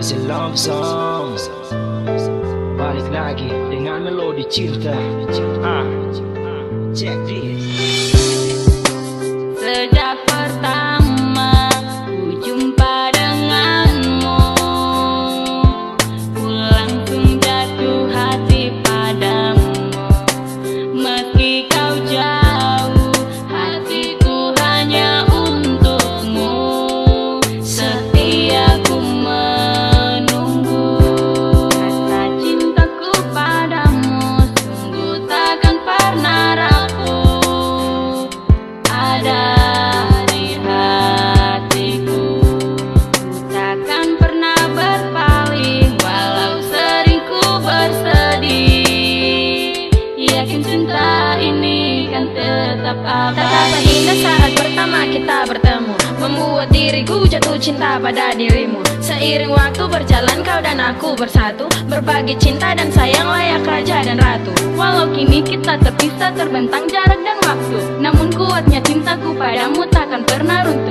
Music Love Songs. Balik lagi dengan melodi cinta. Ah, check this Yakin cinta ini kan tetap abadi indah saat pertama kita bertemu. Membuat diriku jatuh cinta pada dirimu. Seiring waktu berjalan kau dan aku bersatu. Berbagi cinta dan sayang layak raja dan ratu. Walau kini kita terpisah terbentang jarak dan waktu. Namun kuatnya cintaku padamu takkan pernah runtuh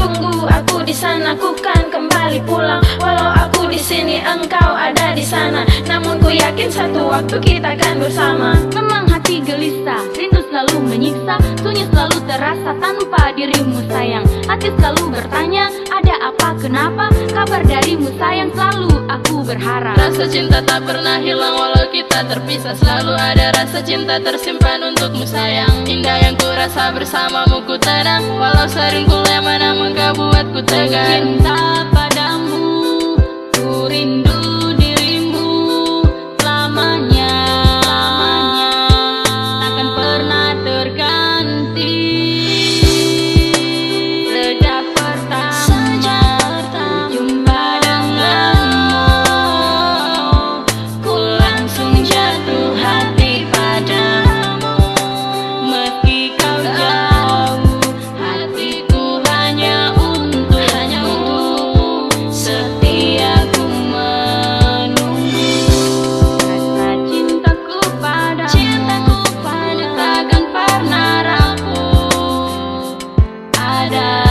Tunggu aku di sana ku kan kembali pulang. Walau aku di sini engkau ada di sana. Namun ku yakin satu waktu kita akan bersama. Memang hati gelisah, rindu selalu menyiksa. Sunyi selalu terasa tanpa dirimu sayang. Hati selalu bertanya, ada apa, kenapa? Kabar darimu sayang, selalu aku berharap. Rasa cinta tak pernah hilang walau kita terpisah. Selalu ada rasa cinta tersimpan untukmu sayang. Indah yang ku rasa bersamamu ku tenang. Walau sering ku Cinta Ada